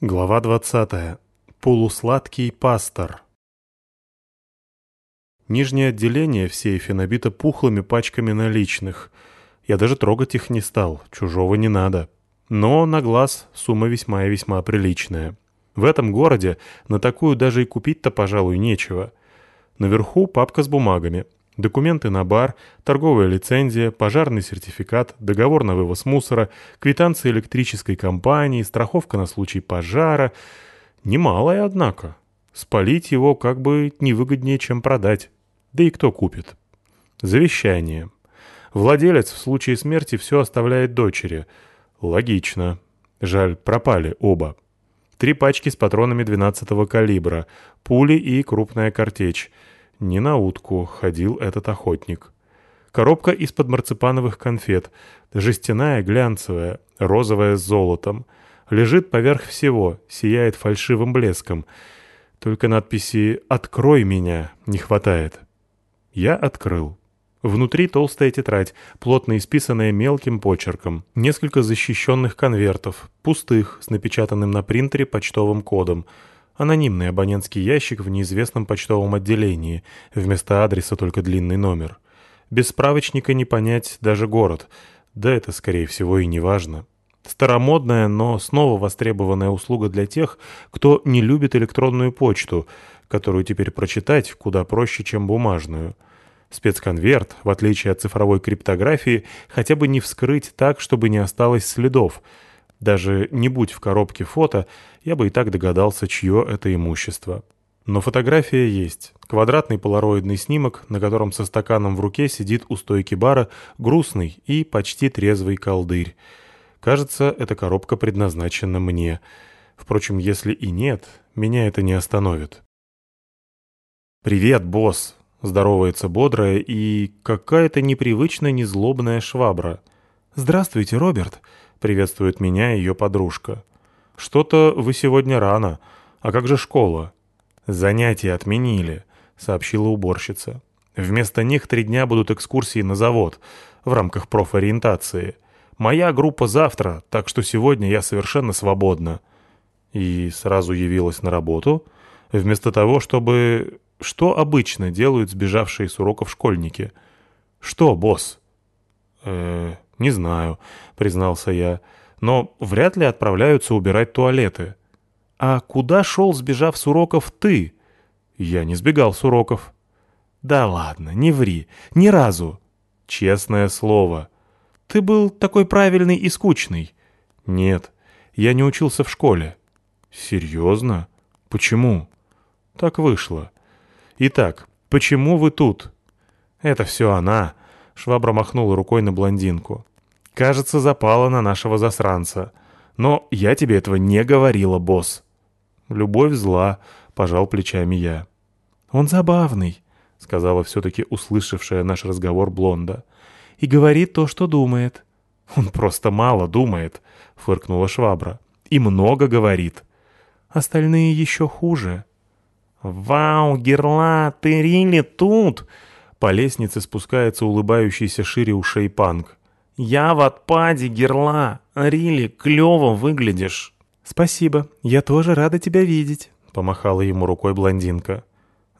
Глава 20. Полусладкий пастор. Нижнее отделение в сейфе набито пухлыми пачками наличных. Я даже трогать их не стал, чужого не надо. Но на глаз сумма весьма и весьма приличная. В этом городе на такую даже и купить-то, пожалуй, нечего. Наверху папка с бумагами. Документы на бар, торговая лицензия, пожарный сертификат, договор на вывоз мусора, квитанция электрической компании, страховка на случай пожара. Немалая, однако. Спалить его как бы невыгоднее, чем продать. Да и кто купит? Завещание. Владелец в случае смерти все оставляет дочери. Логично. Жаль, пропали оба. Три пачки с патронами 12-го калибра, пули и крупная картечь — не на утку ходил этот охотник. Коробка из-под марципановых конфет, жестяная, глянцевая, розовая с золотом. Лежит поверх всего, сияет фальшивым блеском. Только надписи «Открой меня» не хватает. Я открыл. Внутри толстая тетрадь, плотно исписанная мелким почерком. Несколько защищенных конвертов, пустых, с напечатанным на принтере почтовым кодом — Анонимный абонентский ящик в неизвестном почтовом отделении, вместо адреса только длинный номер. Без справочника не понять даже город, да это, скорее всего, и не важно. Старомодная, но снова востребованная услуга для тех, кто не любит электронную почту, которую теперь прочитать куда проще, чем бумажную. Спецконверт, в отличие от цифровой криптографии, хотя бы не вскрыть так, чтобы не осталось следов — даже не будь в коробке фото, я бы и так догадался, чье это имущество. Но фотография есть. Квадратный полароидный снимок, на котором со стаканом в руке сидит у стойки бара грустный и почти трезвый колдырь. Кажется, эта коробка предназначена мне. Впрочем, если и нет, меня это не остановит. «Привет, босс!» — здоровается бодрая и какая-то непривычно незлобная швабра. «Здравствуйте, Роберт!» Приветствует меня ее подружка. «Что-то вы сегодня рано. А как же школа?» «Занятия отменили», — сообщила уборщица. «Вместо них три дня будут экскурсии на завод в рамках профориентации. Моя группа завтра, так что сегодня я совершенно свободна». И сразу явилась на работу, вместо того, чтобы... Что обычно делают сбежавшие с уроков школьники? «Что, босс?» «Э-э...» «Не знаю», — признался я, — «но вряд ли отправляются убирать туалеты». «А куда шел, сбежав с уроков, ты?» «Я не сбегал с уроков». «Да ладно, не ври, ни разу». «Честное слово». «Ты был такой правильный и скучный». «Нет, я не учился в школе». «Серьезно? Почему?» «Так вышло». «Итак, почему вы тут?» «Это все она», Швабра махнула рукой на блондинку. «Кажется, запала на нашего засранца. Но я тебе этого не говорила, босс». «Любовь зла», — пожал плечами я. «Он забавный», — сказала все-таки услышавшая наш разговор Блонда. «И говорит то, что думает». «Он просто мало думает», — фыркнула Швабра. «И много говорит». «Остальные еще хуже». «Вау, Герла, ты Рили тут!» По лестнице спускается улыбающийся шире ушей панк. «Я в отпаде, герла! Рили, клево выглядишь!» «Спасибо, я тоже рада тебя видеть», — помахала ему рукой блондинка.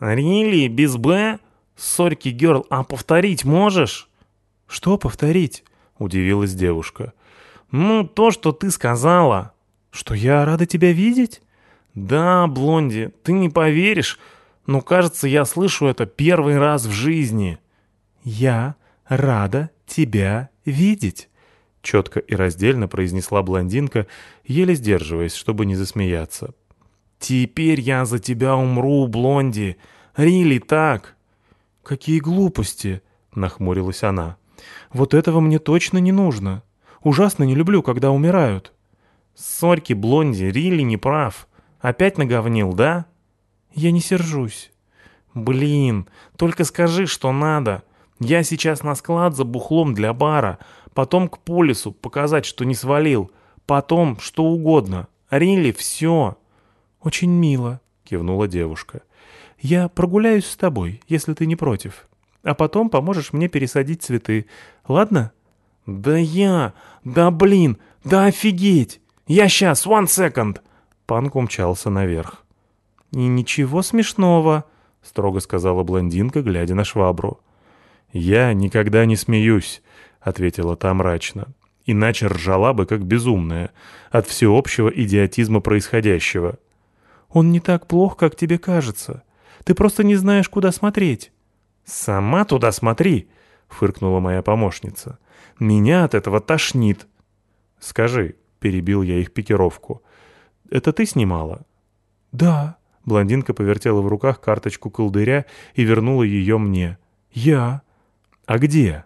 «Рили, без «Б»? Сорьки, герл, а повторить можешь?» «Что повторить?» — удивилась девушка. «Ну, то, что ты сказала». «Что я рада тебя видеть?» «Да, Блонди, ты не поверишь, но, кажется, я слышу это первый раз в жизни. «Я рада тебя видеть», — четко и раздельно произнесла блондинка, еле сдерживаясь, чтобы не засмеяться. «Теперь я за тебя умру, Блонди. Рили так». «Какие глупости», — нахмурилась она. «Вот этого мне точно не нужно. Ужасно не люблю, когда умирают». «Сорьки, Блонди, Рили не прав. Опять наговнил, да?» «Я не сержусь». «Блин, только скажи, что надо. Я сейчас на склад за бухлом для бара, потом к полису показать, что не свалил, потом что угодно. Рилли, все». «Очень мило», — кивнула девушка. «Я прогуляюсь с тобой, если ты не против. А потом поможешь мне пересадить цветы. Ладно?» «Да я! Да блин! Да офигеть! Я сейчас, one second!» Панк умчался наверх. «И ничего смешного», — строго сказала блондинка, глядя на швабру. «Я никогда не смеюсь», — ответила та мрачно. «Иначе ржала бы, как безумная, от всеобщего идиотизма происходящего». «Он не так плох, как тебе кажется. Ты просто не знаешь, куда смотреть». «Сама туда смотри», — фыркнула моя помощница. «Меня от этого тошнит». «Скажи», — перебил я их пикировку, — «это ты снимала?» «Да». Блондинка повертела в руках карточку колдыря и вернула ее мне. «Я». «А где?»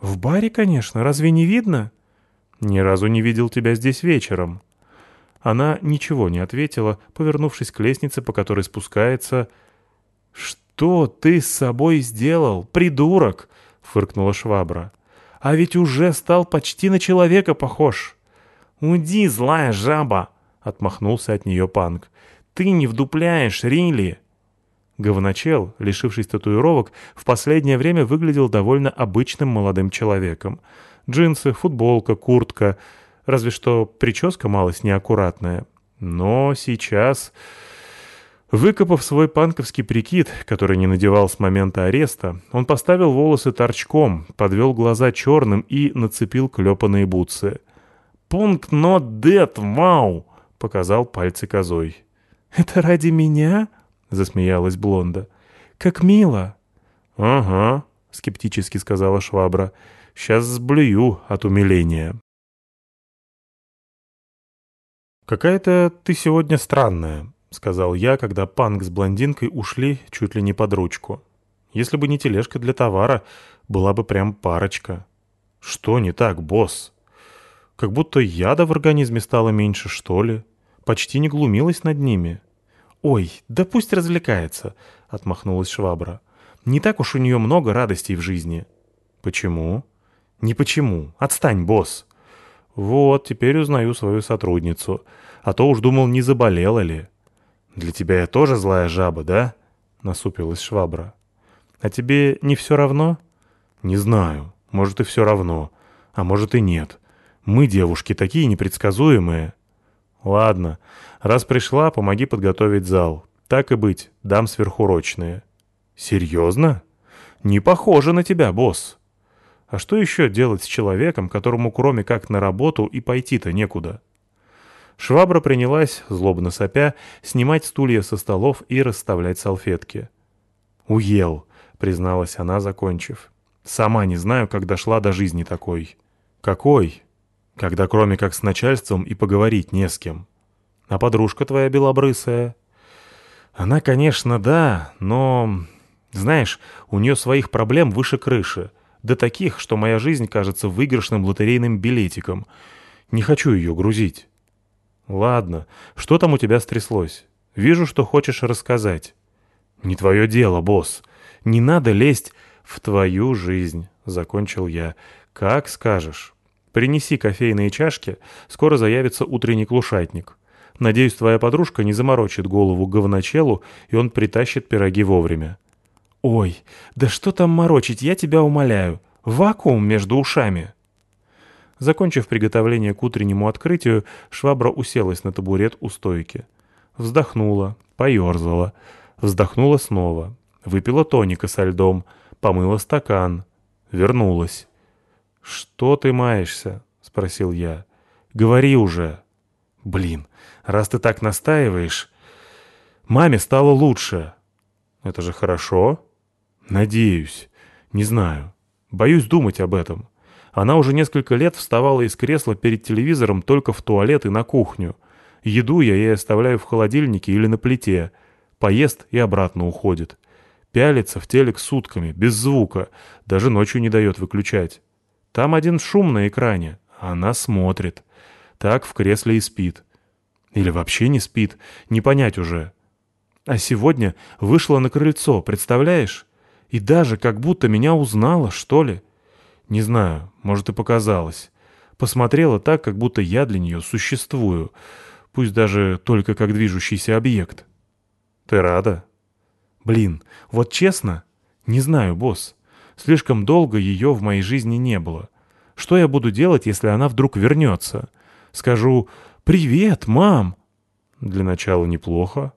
«В баре, конечно. Разве не видно?» «Ни разу не видел тебя здесь вечером». Она ничего не ответила, повернувшись к лестнице, по которой спускается... «Что ты с собой сделал, придурок?» — фыркнула швабра. «А ведь уже стал почти на человека похож». «Уйди, злая жаба!» — отмахнулся от нее Панк. «Ты не вдупляешь, Ринли!» Говночел, лишившись татуировок, в последнее время выглядел довольно обычным молодым человеком. Джинсы, футболка, куртка, разве что прическа малость неаккуратная. Но сейчас... Выкопав свой панковский прикид, который не надевал с момента ареста, он поставил волосы торчком, подвел глаза черным и нацепил клепанные бутсы. «Пункт not dead, вау!» — показал пальцы козой. «Это ради меня?» — засмеялась Блонда. «Как мило!» «Ага», — скептически сказала Швабра. «Сейчас сблюю от умиления». «Какая-то ты сегодня странная», — сказал я, когда Панк с блондинкой ушли чуть ли не под ручку. «Если бы не тележка для товара, была бы прям парочка». «Что не так, босс?» «Как будто яда в организме стало меньше, что ли? Почти не глумилась над ними». «Ой, да пусть развлекается», — отмахнулась швабра. «Не так уж у нее много радостей в жизни». «Почему?» «Не почему. Отстань, босс». «Вот, теперь узнаю свою сотрудницу. А то уж думал, не заболела ли». «Для тебя я тоже злая жаба, да?» — насупилась швабра. «А тебе не все равно?» «Не знаю. Может, и все равно. А может, и нет. Мы, девушки, такие непредсказуемые». «Ладно. Раз пришла, помоги подготовить зал. Так и быть, дам сверхурочные». «Серьезно? Не похоже на тебя, босс». А что еще делать с человеком, которому кроме как на работу и пойти-то некуда? Швабра принялась, злобно сопя, снимать стулья со столов и расставлять салфетки. «Уел», — призналась она, закончив. «Сама не знаю, как дошла до жизни такой». «Какой?» «Когда кроме как с начальством и поговорить не с кем». «А подружка твоя белобрысая?» «Она, конечно, да, но...» «Знаешь, у нее своих проблем выше крыши. До таких, что моя жизнь кажется выигрышным лотерейным билетиком. Не хочу ее грузить». «Ладно, что там у тебя стряслось? Вижу, что хочешь рассказать». «Не твое дело, босс. Не надо лезть в твою жизнь», — закончил я. «Как скажешь. Принеси кофейные чашки, скоро заявится утренний клушатник. Надеюсь, твоя подружка не заморочит голову говночелу, и он притащит пироги вовремя». «Ой, да что там морочить, я тебя умоляю. Вакуум между ушами». Закончив приготовление к утреннему открытию, швабра уселась на табурет у стойки. Вздохнула, поерзала, вздохнула снова, выпила тоника со льдом, помыла стакан, вернулась. «Что ты маешься?» — спросил я. «Говори уже». «Блин, раз ты так настаиваешь...» «Маме стало лучше». «Это же хорошо?» «Надеюсь. Не знаю. Боюсь думать об этом. Она уже несколько лет вставала из кресла перед телевизором только в туалет и на кухню. Еду я ей оставляю в холодильнике или на плите. Поест и обратно уходит. Пялится в телек сутками, без звука, даже ночью не дает выключать. Там один шум на экране, она смотрит. Так в кресле и спит. Или вообще не спит, не понять уже. А сегодня вышла на крыльцо, представляешь? И даже как будто меня узнала, что ли. Не знаю, может и показалось. Посмотрела так, как будто я для нее существую, пусть даже только как движущийся объект. Ты рада? Блин, вот честно, не знаю, босс. Слишком долго ее в моей жизни не было. Что я буду делать, если она вдруг вернется? Скажу «Привет, мам!» Для начала неплохо.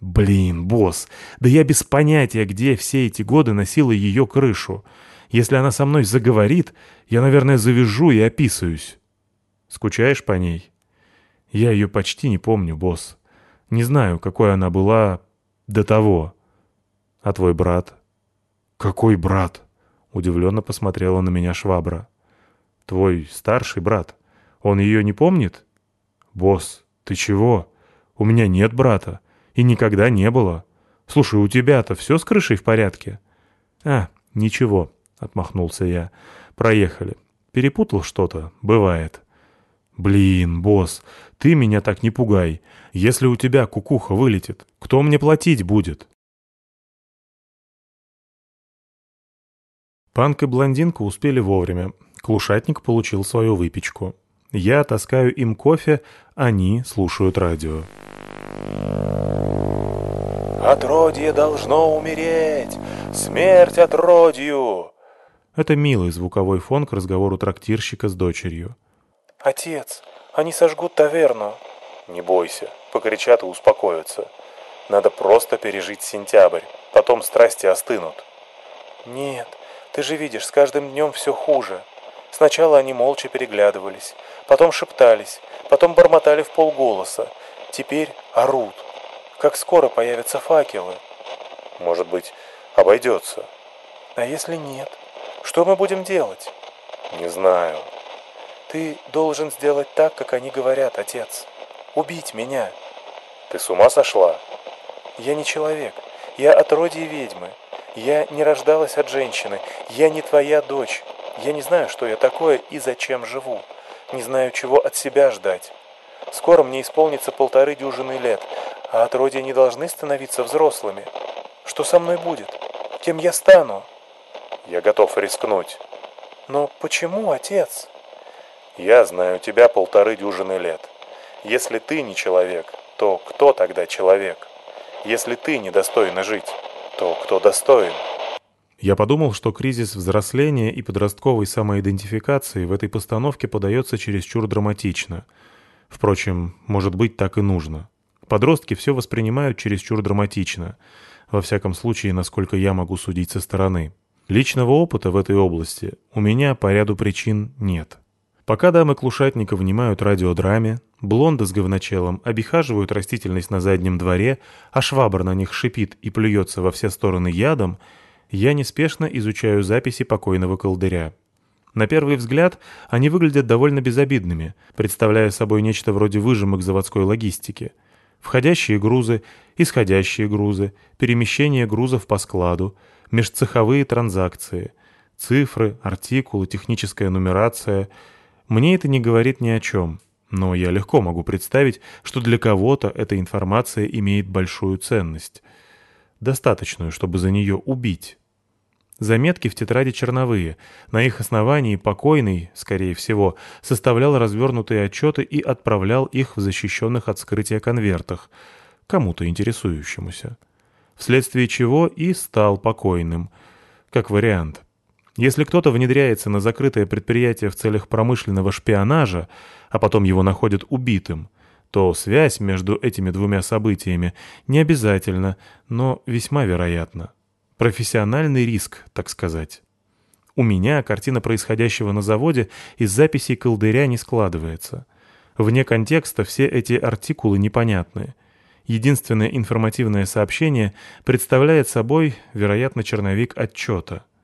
Блин, босс, да я без понятия, где все эти годы носила ее крышу. Если она со мной заговорит, я, наверное, завяжу и описываюсь. Скучаешь по ней? Я ее почти не помню, босс. Не знаю, какой она была до того. А твой брат? Какой брат? Удивленно посмотрела на меня швабра. Твой старший брат. Он ее не помнит? Босс, ты чего? У меня нет брата. И никогда не было. Слушай, у тебя-то все с крышей в порядке? А, ничего, отмахнулся я. Проехали. Перепутал что-то? Бывает. Блин, босс, ты меня так не пугай. Если у тебя кукуха вылетит, кто мне платить будет? Панк и блондинка успели вовремя. Клушатник получил свою выпечку. Я таскаю им кофе, они слушают радио. «Отродье должно умереть! Смерть отродью!» Это милый звуковой фон к разговору трактирщика с дочерью. «Отец, они сожгут таверну». «Не бойся, покричат и успокоятся. Надо просто пережить сентябрь, потом страсти остынут». «Нет, ты же видишь, с каждым днем все хуже. Сначала они молча переглядывались, потом шептались, потом бормотали в полголоса, теперь орут. Как скоро появятся факелы? Может быть, обойдется. А если нет? Что мы будем делать? Не знаю. Ты должен сделать так, как они говорят, отец. Убить меня. Ты с ума сошла? Я не человек. Я отродье ведьмы. Я не рождалась от женщины. Я не твоя дочь. Я не знаю, что я такое и зачем живу. Не знаю, чего от себя ждать. Скоро мне исполнится полторы дюжины лет, а отродья не должны становиться взрослыми. Что со мной будет? Кем я стану? Я готов рискнуть. Но почему, отец? Я знаю тебя полторы дюжины лет. Если ты не человек, то кто тогда человек? Если ты недостойна жить, то кто достоин? Я подумал, что кризис взросления и подростковой самоидентификации в этой постановке подается чересчур драматично. Впрочем, может быть, так и нужно. Подростки все воспринимают чересчур драматично. Во всяком случае, насколько я могу судить со стороны. Личного опыта в этой области у меня по ряду причин нет. Пока дамы Клушатника внимают радиодраме, блонды с говночелом обихаживают растительность на заднем дворе, а швабр на них шипит и плюется во все стороны ядом, я неспешно изучаю записи покойного колдыря. На первый взгляд они выглядят довольно безобидными, представляя собой нечто вроде выжимок заводской логистики. Входящие грузы, исходящие грузы, перемещение грузов по складу, межцеховые транзакции, цифры, артикулы, техническая нумерация. Мне это не говорит ни о чем, но я легко могу представить, что для кого-то эта информация имеет большую ценность — достаточную, чтобы за нее убить. Заметки в тетради черновые. На их основании покойный, скорее всего, составлял развернутые отчеты и отправлял их в защищенных от скрытия конвертах, кому-то интересующемуся. Вследствие чего и стал покойным. Как вариант. Если кто-то внедряется на закрытое предприятие в целях промышленного шпионажа, а потом его находят убитым, то связь между этими двумя событиями не обязательно, но весьма вероятна. Профессиональный риск, так сказать. У меня картина происходящего на заводе из записей колдыря не складывается. Вне контекста все эти артикулы непонятны. Единственное информативное сообщение представляет собой, вероятно, черновик отчета —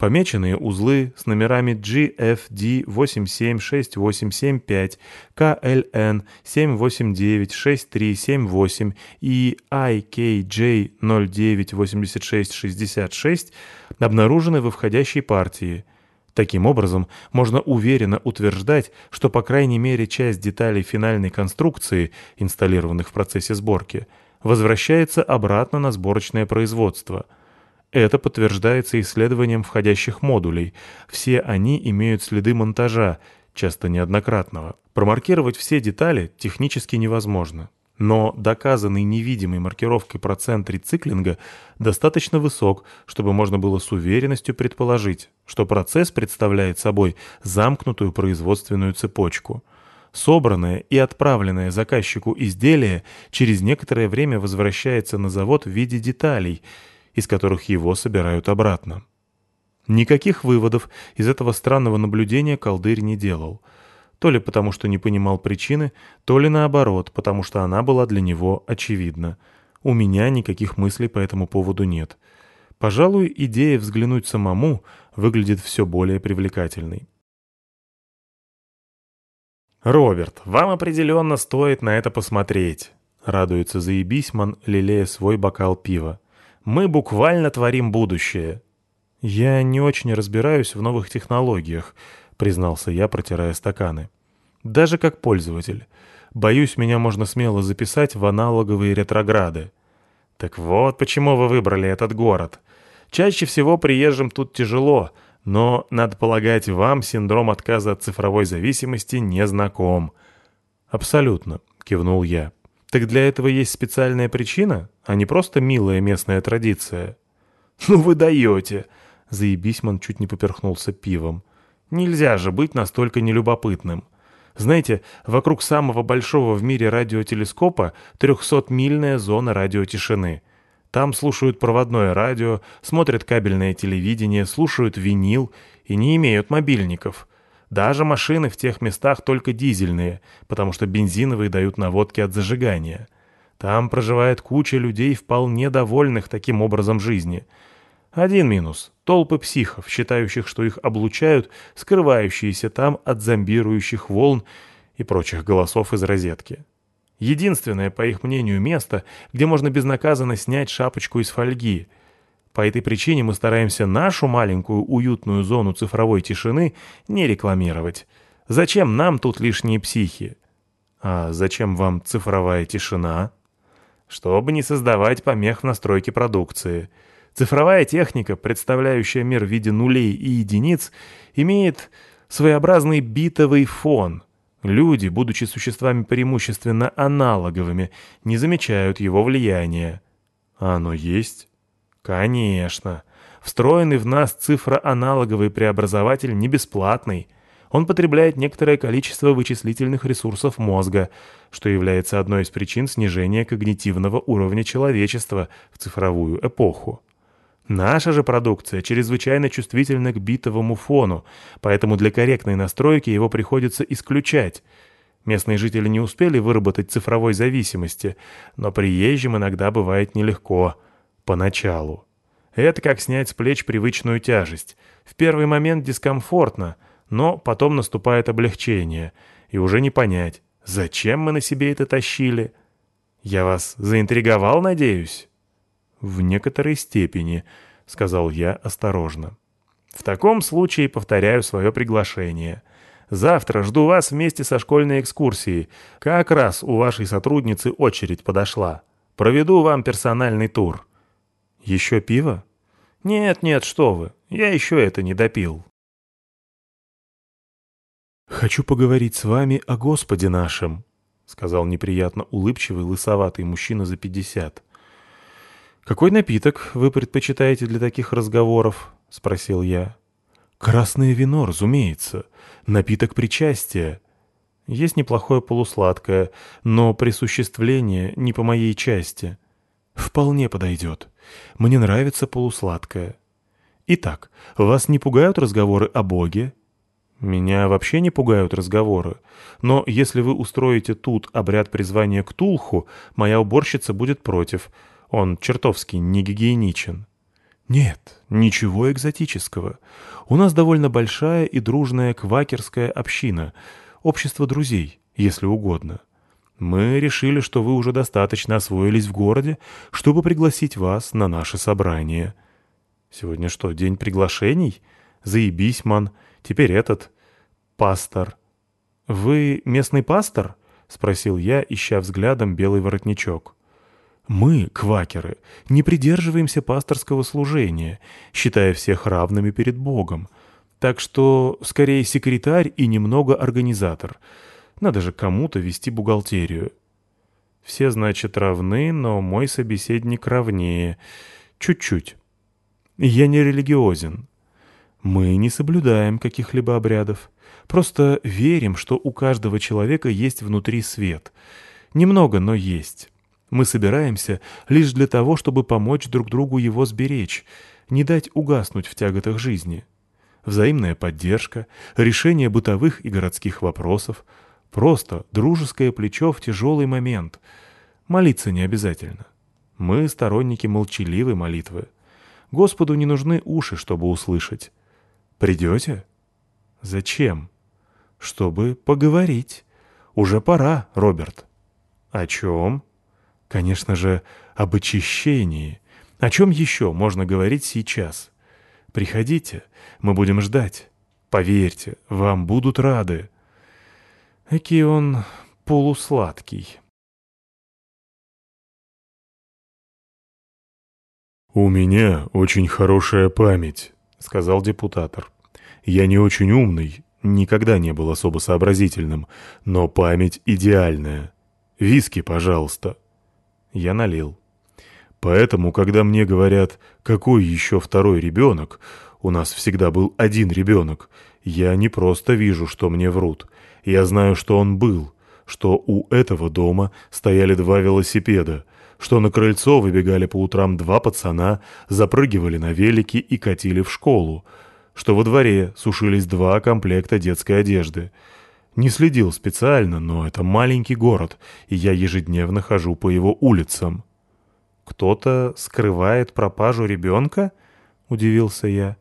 Помеченные узлы с номерами GFD876875, KLN 7896378 и IKJ098666 обнаружены во входящей партии. Таким образом, можно уверенно утверждать, что по крайней мере часть деталей финальной конструкции, инсталлированных в процессе сборки, возвращается обратно на сборочное производство – это подтверждается исследованием входящих модулей. Все они имеют следы монтажа, часто неоднократного. Промаркировать все детали технически невозможно. Но доказанный невидимой маркировкой процент рециклинга достаточно высок, чтобы можно было с уверенностью предположить, что процесс представляет собой замкнутую производственную цепочку. Собранное и отправленное заказчику изделие через некоторое время возвращается на завод в виде деталей, из которых его собирают обратно. Никаких выводов из этого странного наблюдения колдырь не делал. То ли потому, что не понимал причины, то ли наоборот, потому что она была для него очевидна. У меня никаких мыслей по этому поводу нет. Пожалуй, идея взглянуть самому выглядит все более привлекательной. «Роберт, вам определенно стоит на это посмотреть», — радуется заебисьман, лелея свой бокал пива. «Мы буквально творим будущее». «Я не очень разбираюсь в новых технологиях», — признался я, протирая стаканы. «Даже как пользователь. Боюсь, меня можно смело записать в аналоговые ретрограды». «Так вот почему вы выбрали этот город. Чаще всего приезжим тут тяжело, но, надо полагать, вам синдром отказа от цифровой зависимости не знаком». «Абсолютно», — кивнул я. «Так для этого есть специальная причина, а не просто милая местная традиция?» «Ну вы даете!» — заебисьман чуть не поперхнулся пивом. «Нельзя же быть настолько нелюбопытным. Знаете, вокруг самого большого в мире радиотелескопа 300-мильная зона радиотишины. Там слушают проводное радио, смотрят кабельное телевидение, слушают винил и не имеют мобильников. Даже машины в тех местах только дизельные, потому что бензиновые дают наводки от зажигания. Там проживает куча людей, вполне довольных таким образом жизни. Один минус — толпы психов, считающих, что их облучают, скрывающиеся там от зомбирующих волн и прочих голосов из розетки. Единственное, по их мнению, место, где можно безнаказанно снять шапочку из фольги. По этой причине мы стараемся нашу маленькую уютную зону цифровой тишины не рекламировать. Зачем нам тут лишние психи? А зачем вам цифровая тишина? Чтобы не создавать помех в настройке продукции. Цифровая техника, представляющая мир в виде нулей и единиц, имеет своеобразный битовый фон — Люди, будучи существами преимущественно аналоговыми, не замечают его влияния. А оно есть? Конечно. Встроенный в нас цифроаналоговый преобразователь не бесплатный. Он потребляет некоторое количество вычислительных ресурсов мозга, что является одной из причин снижения когнитивного уровня человечества в цифровую эпоху. Наша же продукция чрезвычайно чувствительна к битовому фону, поэтому для корректной настройки его приходится исключать. Местные жители не успели выработать цифровой зависимости, но приезжим иногда бывает нелегко. Поначалу. Это как снять с плеч привычную тяжесть. В первый момент дискомфортно, но потом наступает облегчение, и уже не понять, зачем мы на себе это тащили. Я вас заинтриговал, надеюсь? «В некоторой степени», — сказал я осторожно. «В таком случае повторяю свое приглашение. Завтра жду вас вместе со школьной экскурсией. Как раз у вашей сотрудницы очередь подошла. Проведу вам персональный тур». «Еще пиво?» «Нет, нет, что вы, я еще это не допил». «Хочу поговорить с вами о Господе нашем», — сказал неприятно улыбчивый лысоватый мужчина за пятьдесят. «Какой напиток вы предпочитаете для таких разговоров?» — спросил я. «Красное вино, разумеется. Напиток причастия. Есть неплохое полусладкое, но присуществление не по моей части». «Вполне подойдет. Мне нравится полусладкое. Итак, вас не пугают разговоры о Боге?» «Меня вообще не пугают разговоры. Но если вы устроите тут обряд призвания к Тулху, моя уборщица будет против». Он чертовски негигиеничен. Нет, ничего экзотического. У нас довольно большая и дружная квакерская община, общество друзей, если угодно. Мы решили, что вы уже достаточно освоились в городе, чтобы пригласить вас на наше собрание. Сегодня что, день приглашений? Заебись, ман. Теперь этот. Пастор. Вы местный пастор? Спросил я, ища взглядом белый воротничок. Мы, квакеры, не придерживаемся пасторского служения, считая всех равными перед Богом. Так что, скорее, секретарь и немного организатор. Надо же кому-то вести бухгалтерию. Все, значит, равны, но мой собеседник равнее. Чуть-чуть. Я не религиозен. Мы не соблюдаем каких-либо обрядов. Просто верим, что у каждого человека есть внутри свет. Немного, но есть. Мы собираемся лишь для того, чтобы помочь друг другу его сберечь, не дать угаснуть в тяготах жизни. Взаимная поддержка, решение бытовых и городских вопросов, просто дружеское плечо в тяжелый момент. Молиться не обязательно. Мы сторонники молчаливой молитвы. Господу не нужны уши, чтобы услышать. Придете? Зачем? Чтобы поговорить. Уже пора, Роберт. О чем? Конечно же, об очищении. О чем еще можно говорить сейчас? Приходите, мы будем ждать. Поверьте, вам будут рады. Эки он полусладкий. «У меня очень хорошая память», — сказал депутатор. «Я не очень умный, никогда не был особо сообразительным, но память идеальная. Виски, пожалуйста». Я налил. Поэтому, когда мне говорят, какой еще второй ребенок, у нас всегда был один ребенок, я не просто вижу, что мне врут. Я знаю, что он был, что у этого дома стояли два велосипеда, что на крыльцо выбегали по утрам два пацана, запрыгивали на велики и катили в школу, что во дворе сушились два комплекта детской одежды. Не следил специально, но это маленький город, и я ежедневно хожу по его улицам. «Кто-то скрывает пропажу ребенка?» — удивился я.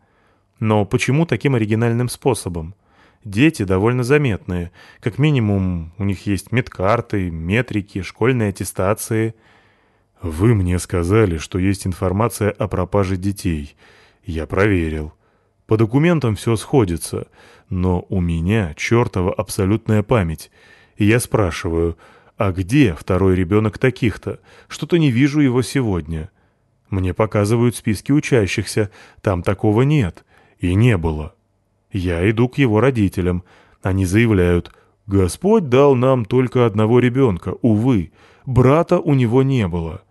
«Но почему таким оригинальным способом? Дети довольно заметные. Как минимум, у них есть медкарты, метрики, школьные аттестации». «Вы мне сказали, что есть информация о пропаже детей. Я проверил. По документам все сходится, но у меня чертова абсолютная память. И я спрашиваю, а где второй ребенок таких-то? Что-то не вижу его сегодня. Мне показывают списки учащихся, там такого нет. И не было. Я иду к его родителям. Они заявляют, «Господь дал нам только одного ребенка, увы, брата у него не было».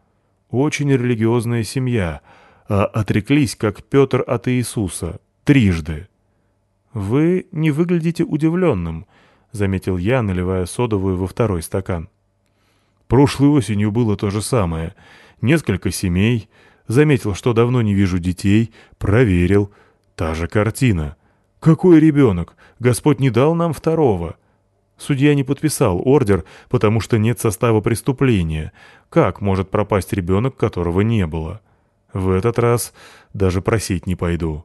Очень религиозная семья, а отреклись, как Петр от Иисуса, трижды. «Вы не выглядите удивленным», — заметил я, наливая содовую во второй стакан. Прошлой осенью было то же самое. Несколько семей. Заметил, что давно не вижу детей. Проверил. Та же картина. Какой ребенок? Господь не дал нам второго. Судья не подписал ордер, потому что нет состава преступления. Как может пропасть ребенок, которого не было? В этот раз даже просить не пойду.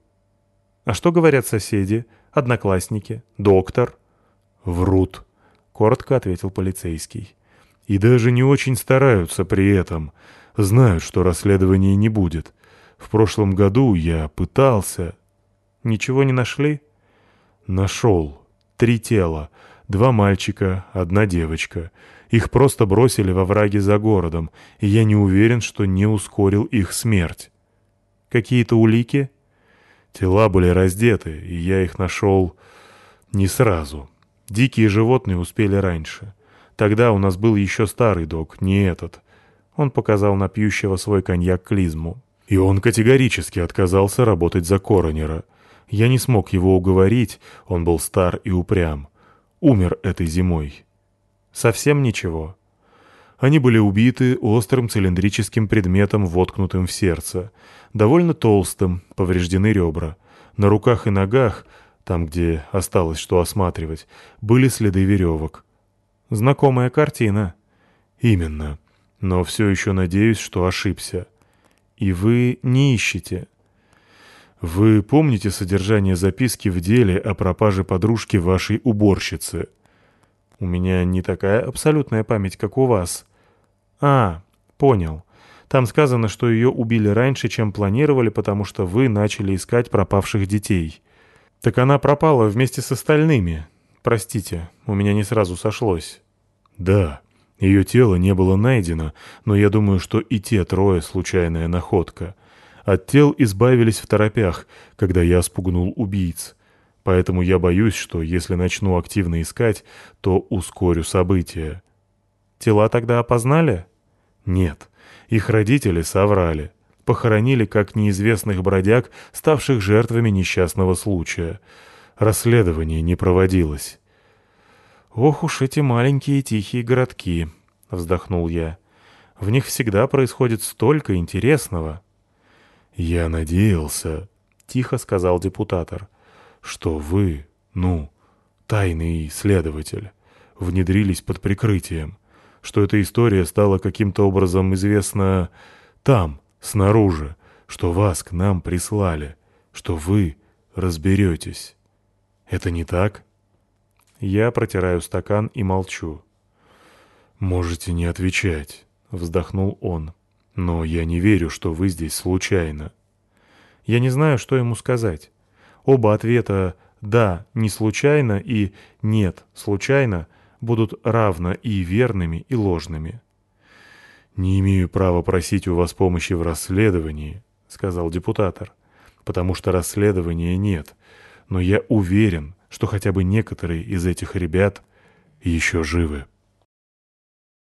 А что говорят соседи, одноклассники, доктор? Врут, коротко ответил полицейский. И даже не очень стараются при этом. Знают, что расследования не будет. В прошлом году я пытался... Ничего не нашли? Нашел. Три тела. Два мальчика, одна девочка. Их просто бросили во враге за городом, и я не уверен, что не ускорил их смерть. Какие-то улики? Тела были раздеты, и я их нашел не сразу. Дикие животные успели раньше. Тогда у нас был еще старый док, не этот. Он показал на пьющего свой коньяк клизму. И он категорически отказался работать за коронера. Я не смог его уговорить, он был стар и упрям. Умер этой зимой. Совсем ничего. Они были убиты острым цилиндрическим предметом, воткнутым в сердце. Довольно толстым, повреждены ребра. На руках и ногах, там, где осталось что осматривать, были следы веревок. Знакомая картина. Именно. Но все еще надеюсь, что ошибся. И вы не ищете. Вы помните содержание записки в деле о пропаже подружки вашей уборщицы? У меня не такая абсолютная память, как у вас. А, понял. Там сказано, что ее убили раньше, чем планировали, потому что вы начали искать пропавших детей. Так она пропала вместе с остальными. Простите, у меня не сразу сошлось. Да, ее тело не было найдено, но я думаю, что и те трое — случайная находка. От тел избавились в торопях, когда я спугнул убийц. Поэтому я боюсь, что если начну активно искать, то ускорю события. Тела тогда опознали? Нет. Их родители соврали. Похоронили как неизвестных бродяг, ставших жертвами несчастного случая. расследование не проводилось. «Ох уж эти маленькие тихие городки», — вздохнул я. «В них всегда происходит столько интересного». «Я надеялся», — тихо сказал депутатор, — «что вы, ну, тайный следователь, внедрились под прикрытием, что эта история стала каким-то образом известна там, снаружи, что вас к нам прислали, что вы разберетесь. Это не так?» Я протираю стакан и молчу. «Можете не отвечать», — вздохнул он. «Но я не верю, что вы здесь случайно». Я не знаю, что ему сказать. Оба ответа «да, не случайно» и «нет, случайно» будут равно и верными, и ложными. «Не имею права просить у вас помощи в расследовании», — сказал депутатор, «потому что расследования нет, но я уверен, что хотя бы некоторые из этих ребят еще живы.